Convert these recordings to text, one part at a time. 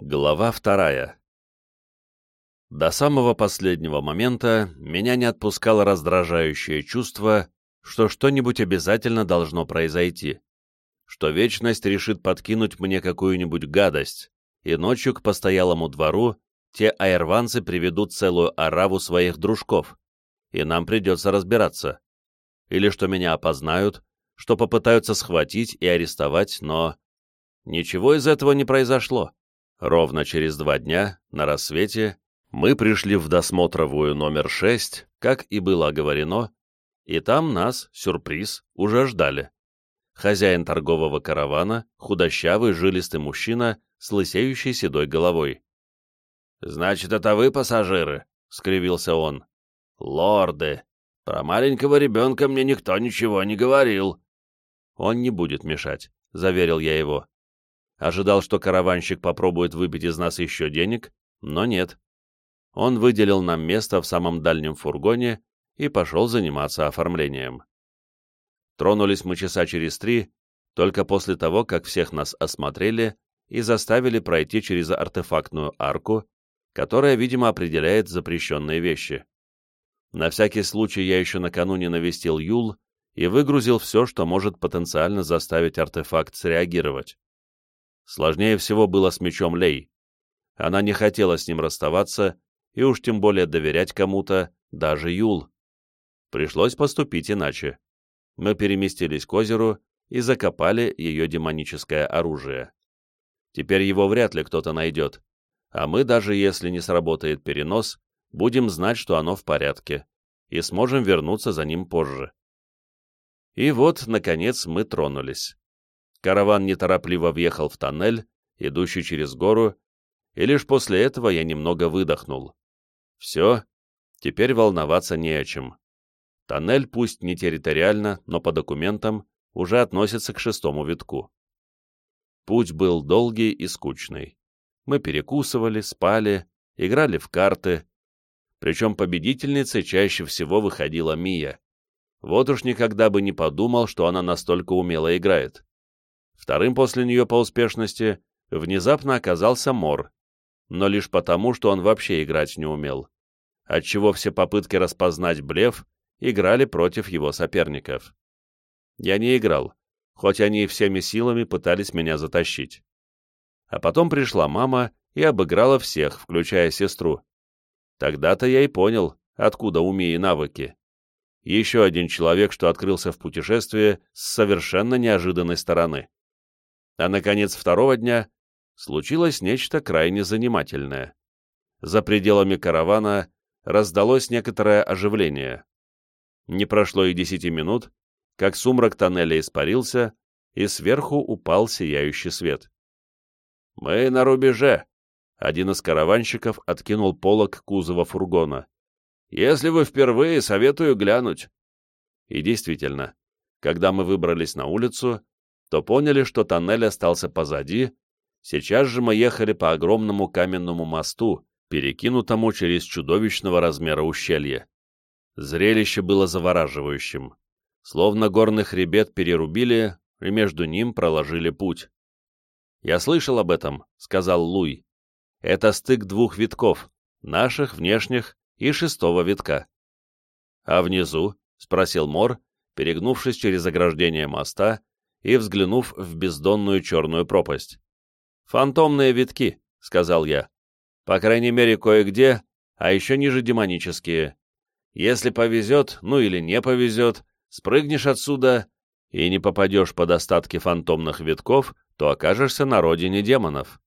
Глава вторая. До самого последнего момента меня не отпускало раздражающее чувство, что что-нибудь обязательно должно произойти, что вечность решит подкинуть мне какую-нибудь гадость, и ночью к постоялому двору те аэрванцы приведут целую ораву своих дружков, и нам придется разбираться. Или что меня опознают, что попытаются схватить и арестовать, но... Ничего из этого не произошло. Ровно через два дня, на рассвете, мы пришли в досмотровую номер 6, как и было оговорено, и там нас, сюрприз, уже ждали. Хозяин торгового каравана, худощавый, жилистый мужчина с лысеющей седой головой. «Значит, это вы пассажиры?» — скривился он. «Лорды! Про маленького ребенка мне никто ничего не говорил». «Он не будет мешать», — заверил я его. Ожидал, что караванщик попробует выбить из нас еще денег, но нет. Он выделил нам место в самом дальнем фургоне и пошел заниматься оформлением. Тронулись мы часа через три, только после того, как всех нас осмотрели и заставили пройти через артефактную арку, которая, видимо, определяет запрещенные вещи. На всякий случай я еще накануне навестил Юл и выгрузил все, что может потенциально заставить артефакт среагировать. Сложнее всего было с мечом Лей. Она не хотела с ним расставаться и уж тем более доверять кому-то, даже Юл. Пришлось поступить иначе. Мы переместились к озеру и закопали ее демоническое оружие. Теперь его вряд ли кто-то найдет, а мы, даже если не сработает перенос, будем знать, что оно в порядке, и сможем вернуться за ним позже. И вот, наконец, мы тронулись. Караван неторопливо въехал в тоннель, идущий через гору, и лишь после этого я немного выдохнул. Все, теперь волноваться не о чем. Тоннель, пусть не территориально, но по документам, уже относится к шестому витку. Путь был долгий и скучный. Мы перекусывали, спали, играли в карты. Причем победительницей чаще всего выходила Мия. Вот уж никогда бы не подумал, что она настолько умело играет. Вторым после нее по успешности внезапно оказался Мор, но лишь потому, что он вообще играть не умел, отчего все попытки распознать блеф играли против его соперников. Я не играл, хоть они всеми силами пытались меня затащить. А потом пришла мама и обыграла всех, включая сестру. Тогда-то я и понял, откуда уми и навыки. Еще один человек, что открылся в путешествии с совершенно неожиданной стороны. А наконец второго дня случилось нечто крайне занимательное. За пределами каравана раздалось некоторое оживление. Не прошло и десяти минут, как сумрак тоннеля испарился, и сверху упал сияющий свет. «Мы на рубеже!» Один из караванщиков откинул полок кузова фургона. «Если вы впервые, советую глянуть». И действительно, когда мы выбрались на улицу, то поняли, что тоннель остался позади, сейчас же мы ехали по огромному каменному мосту, перекинутому через чудовищного размера ущелье. Зрелище было завораживающим. Словно горный хребет перерубили, и между ним проложили путь. «Я слышал об этом», — сказал Луй. «Это стык двух витков, наших, внешних и шестого витка». «А внизу?» — спросил Мор, перегнувшись через ограждение моста и взглянув в бездонную черную пропасть. «Фантомные витки», — сказал я. «По крайней мере, кое-где, а еще ниже демонические. Если повезет, ну или не повезет, спрыгнешь отсюда и не попадешь под остатки фантомных витков, то окажешься на родине демонов».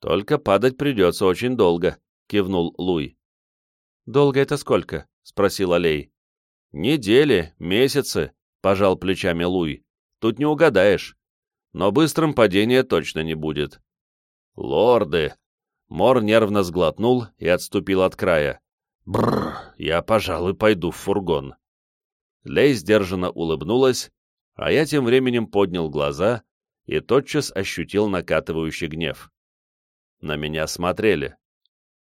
«Только падать придется очень долго», — кивнул Луй. «Долго это сколько?» — спросил Алей. «Недели, месяцы», — пожал плечами Луй. Тут не угадаешь. Но быстрым падения точно не будет. Лорды! Мор нервно сглотнул и отступил от края. Бррр, я, пожалуй, пойду в фургон. Лей сдержанно улыбнулась, а я тем временем поднял глаза и тотчас ощутил накатывающий гнев. На меня смотрели.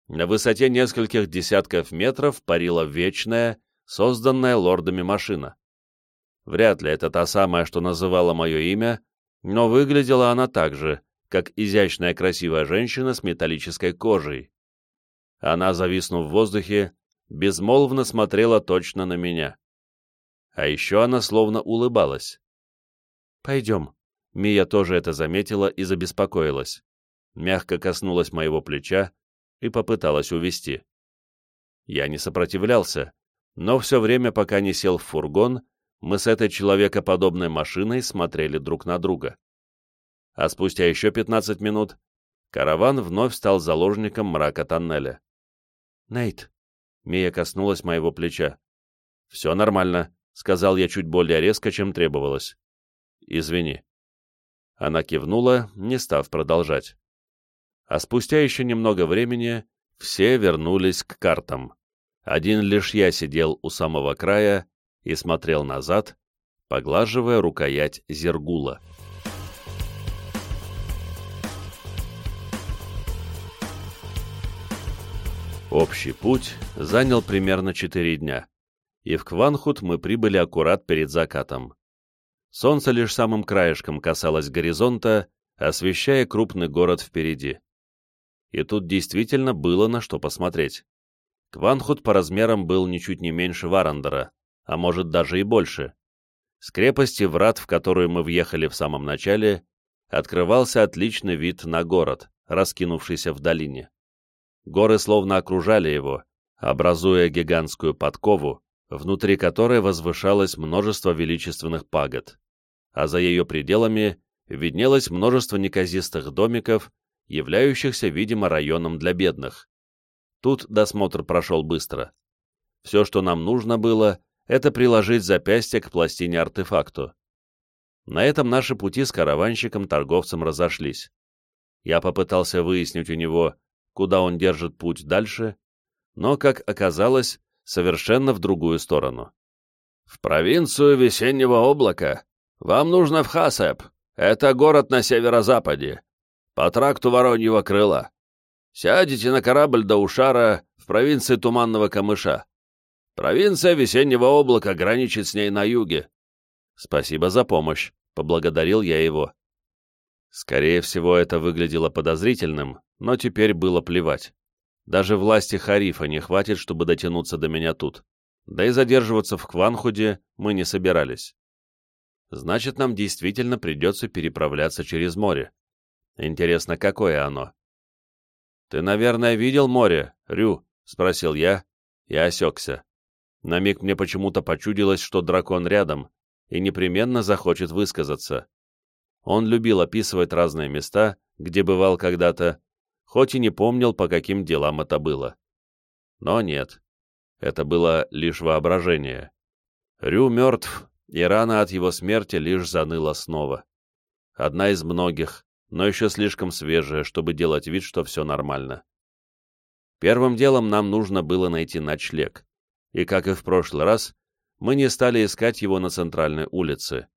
На высоте нескольких десятков метров парила вечная, созданная лордами машина. Вряд ли это та самая, что называла мое имя, но выглядела она так же, как изящная красивая женщина с металлической кожей. Она, зависнув в воздухе, безмолвно смотрела точно на меня. А еще она словно улыбалась. «Пойдем». Мия тоже это заметила и забеспокоилась. Мягко коснулась моего плеча и попыталась увести. Я не сопротивлялся, но все время, пока не сел в фургон, мы с этой человекоподобной машиной смотрели друг на друга. А спустя еще 15 минут караван вновь стал заложником мрака тоннеля. «Нейт!» — Мия коснулась моего плеча. «Все нормально», — сказал я чуть более резко, чем требовалось. «Извини». Она кивнула, не став продолжать. А спустя еще немного времени все вернулись к картам. Один лишь я сидел у самого края и смотрел назад, поглаживая рукоять зергула. Общий путь занял примерно четыре дня, и в Кванхут мы прибыли аккурат перед закатом. Солнце лишь самым краешком касалось горизонта, освещая крупный город впереди. И тут действительно было на что посмотреть. Кванхут по размерам был ничуть не меньше Варандера, а может даже и больше. С крепости врат, в которую мы въехали в самом начале, открывался отличный вид на город, раскинувшийся в долине. Горы словно окружали его, образуя гигантскую подкову, внутри которой возвышалось множество величественных пагод, а за ее пределами виднелось множество неказистых домиков, являющихся, видимо, районом для бедных. Тут досмотр прошел быстро. Все, что нам нужно было, это приложить запястье к пластине-артефакту. На этом наши пути с караванщиком-торговцем разошлись. Я попытался выяснить у него, куда он держит путь дальше, но, как оказалось, совершенно в другую сторону. «В провинцию Весеннего облака. Вам нужно в Хасеп. Это город на северо-западе. По тракту Вороньего крыла. Сядете на корабль до Ушара в провинции Туманного Камыша. Провинция Весеннего облака граничит с ней на юге». «Спасибо за помощь», — поблагодарил я его. Скорее всего, это выглядело подозрительным, но теперь было плевать. Даже власти Харифа не хватит, чтобы дотянуться до меня тут. Да и задерживаться в Кванхуде мы не собирались. Значит, нам действительно придется переправляться через море. Интересно, какое оно? «Ты, наверное, видел море, Рю?» — спросил я и осекся. На миг мне почему-то почудилось, что дракон рядом и непременно захочет высказаться. Он любил описывать разные места, где бывал когда-то, хоть и не помнил, по каким делам это было. Но нет, это было лишь воображение. Рю мертв, и рана от его смерти лишь заныла снова. Одна из многих, но еще слишком свежая, чтобы делать вид, что все нормально. Первым делом нам нужно было найти ночлег, и, как и в прошлый раз, мы не стали искать его на центральной улице.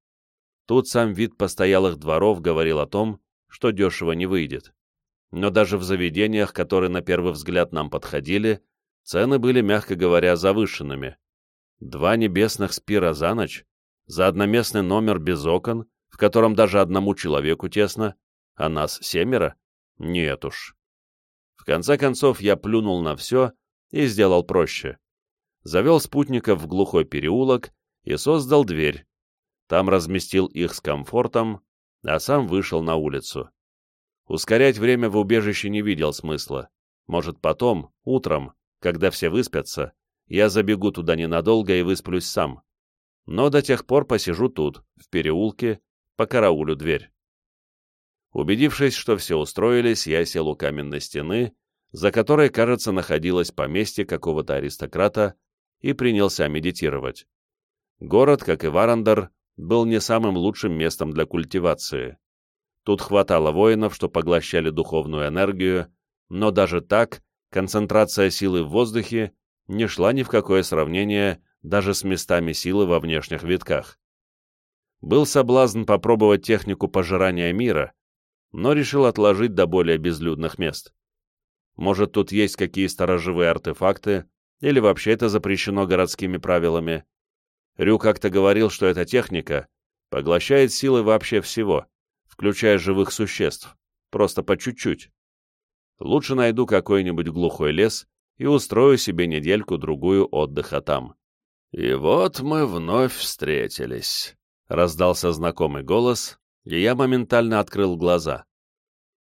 Тут сам вид постоялых дворов говорил о том, что дешево не выйдет но даже в заведениях, которые на первый взгляд нам подходили, цены были, мягко говоря, завышенными. Два небесных спира за ночь, за одноместный номер без окон, в котором даже одному человеку тесно, а нас семеро? Нет уж. В конце концов, я плюнул на все и сделал проще. Завел спутников в глухой переулок и создал дверь. Там разместил их с комфортом, а сам вышел на улицу. Ускорять время в убежище не видел смысла. Может, потом, утром, когда все выспятся, я забегу туда ненадолго и высплюсь сам. Но до тех пор посижу тут, в переулке, по караулю дверь. Убедившись, что все устроились, я сел у каменной стены, за которой, кажется, находилось поместье какого-то аристократа, и принялся медитировать. Город, как и Варандер, был не самым лучшим местом для культивации. Тут хватало воинов, что поглощали духовную энергию, но даже так концентрация силы в воздухе не шла ни в какое сравнение даже с местами силы во внешних витках. Был соблазн попробовать технику пожирания мира, но решил отложить до более безлюдных мест. Может, тут есть какие сторожевые артефакты, или вообще это запрещено городскими правилами. Рю как-то говорил, что эта техника поглощает силы вообще всего, включая живых существ, просто по чуть-чуть. Лучше найду какой-нибудь глухой лес и устрою себе недельку-другую отдыха там. И вот мы вновь встретились. Раздался знакомый голос, и я моментально открыл глаза.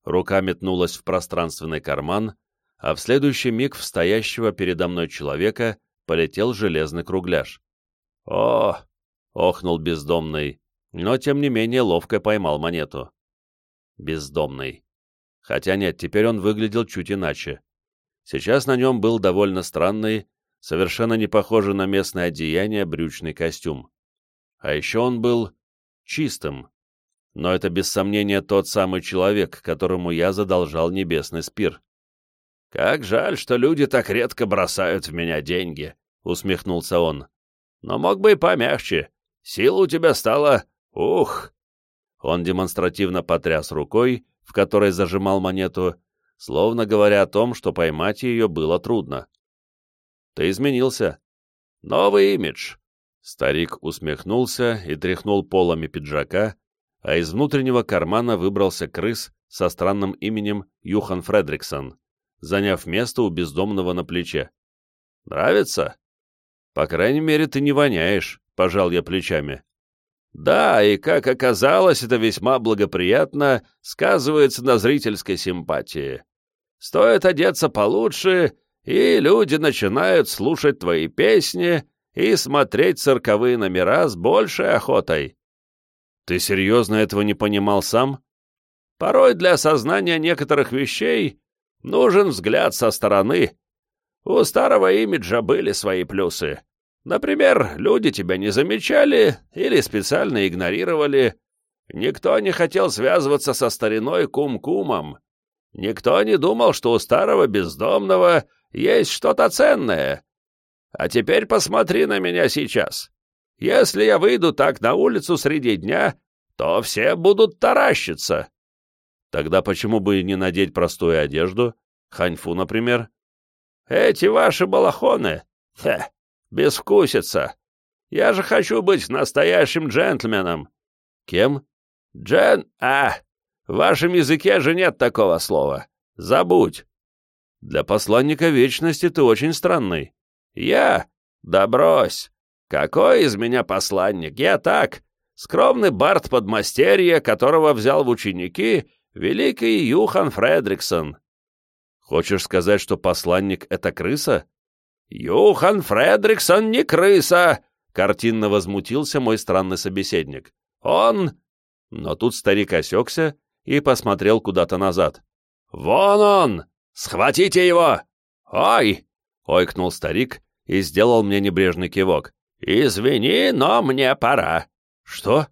Рука метнулась в пространственный карман, а в следующий миг в стоящего передо мной человека полетел железный кругляш. «О!» — охнул бездомный, но тем не менее ловко поймал монету. Бездомный. Хотя нет, теперь он выглядел чуть иначе. Сейчас на нем был довольно странный, совершенно не похожий на местное одеяние брючный костюм. А еще он был чистым. Но это без сомнения тот самый человек, которому я задолжал небесный спир. «Как жаль, что люди так редко бросают в меня деньги», — усмехнулся он. «Но мог бы и помягче. Сила у тебя стала... Ух!» Он демонстративно потряс рукой, в которой зажимал монету, словно говоря о том, что поймать ее было трудно. «Ты изменился. Новый имидж». Старик усмехнулся и тряхнул полами пиджака, а из внутреннего кармана выбрался крыс со странным именем Юхан Фредриксон, заняв место у бездомного на плече. «Нравится?» «По крайней мере, ты не воняешь», — пожал я плечами. Да, и, как оказалось, это весьма благоприятно сказывается на зрительской симпатии. Стоит одеться получше, и люди начинают слушать твои песни и смотреть цирковые номера с большей охотой. Ты серьезно этого не понимал сам? Порой для осознания некоторых вещей нужен взгляд со стороны. У старого имиджа были свои плюсы. Например, люди тебя не замечали или специально игнорировали. Никто не хотел связываться со стариной кум-кумом. Никто не думал, что у старого бездомного есть что-то ценное. А теперь посмотри на меня сейчас. Если я выйду так на улицу среди дня, то все будут таращиться. Тогда почему бы не надеть простую одежду? Ханьфу, например? Эти ваши балахоны? Хе, Безвкусица. Я же хочу быть настоящим джентльменом. Кем? Джен... А, в вашем языке же нет такого слова. Забудь. Для посланника вечности ты очень странный. Я? Да брось. Какой из меня посланник? Я так. Скромный бард подмастерья, которого взял в ученики великий Юхан Фредриксон. Хочешь сказать, что посланник — это крыса? «Юхан Фредриксон не крыса!» — картинно возмутился мой странный собеседник. «Он...» Но тут старик осекся и посмотрел куда-то назад. «Вон он! Схватите его! Ой!» — ойкнул старик и сделал мне небрежный кивок. «Извини, но мне пора». «Что?»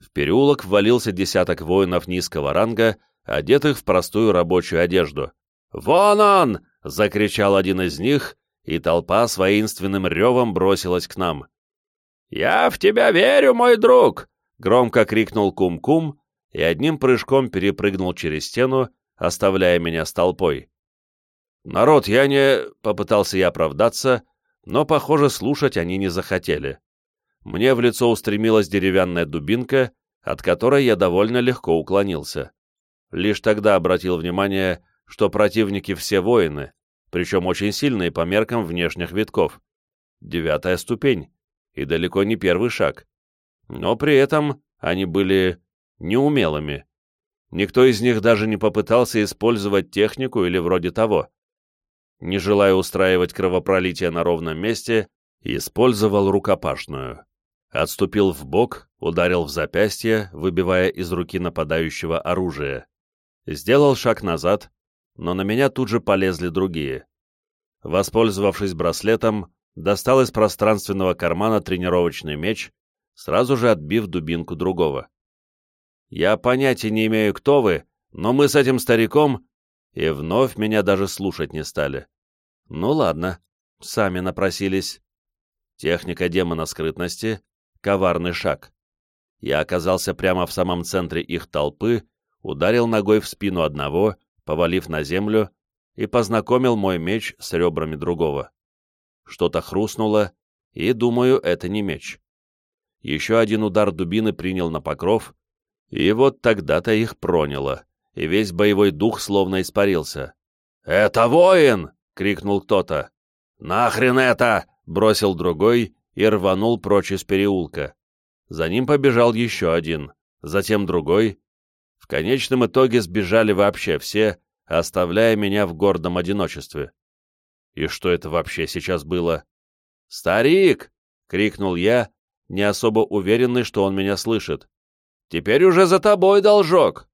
В переулок ввалился десяток воинов низкого ранга, одетых в простую рабочую одежду. «Вон он!» — закричал один из них и толпа с воинственным ревом бросилась к нам. «Я в тебя верю, мой друг!» — громко крикнул Кум-Кум и одним прыжком перепрыгнул через стену, оставляя меня с толпой. «Народ, я не...» — попытался я оправдаться, но, похоже, слушать они не захотели. Мне в лицо устремилась деревянная дубинка, от которой я довольно легко уклонился. Лишь тогда обратил внимание, что противники все воины, причем очень сильные по меркам внешних витков. Девятая ступень, и далеко не первый шаг. Но при этом они были неумелыми. Никто из них даже не попытался использовать технику или вроде того. Не желая устраивать кровопролитие на ровном месте, использовал рукопашную. Отступил в бок, ударил в запястье, выбивая из руки нападающего оружие. Сделал шаг назад, но на меня тут же полезли другие. Воспользовавшись браслетом, достал из пространственного кармана тренировочный меч, сразу же отбив дубинку другого. «Я понятия не имею, кто вы, но мы с этим стариком...» И вновь меня даже слушать не стали. «Ну ладно, сами напросились». Техника демона скрытности — коварный шаг. Я оказался прямо в самом центре их толпы, ударил ногой в спину одного — повалив на землю, и познакомил мой меч с ребрами другого. Что-то хрустнуло, и, думаю, это не меч. Еще один удар дубины принял на покров, и вот тогда-то их проняло, и весь боевой дух словно испарился. «Это воин!» — крикнул кто-то. «Нахрен это!» — бросил другой и рванул прочь из переулка. За ним побежал еще один, затем другой. В конечном итоге сбежали вообще все, оставляя меня в гордом одиночестве. И что это вообще сейчас было? «Старик!» — крикнул я, не особо уверенный, что он меня слышит. «Теперь уже за тобой должок!»